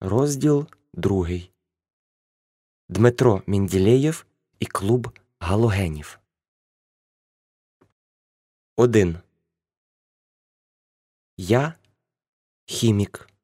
Розділ другий. Дмитро Мінділеєв і клуб галогенів. 1. Я хімік.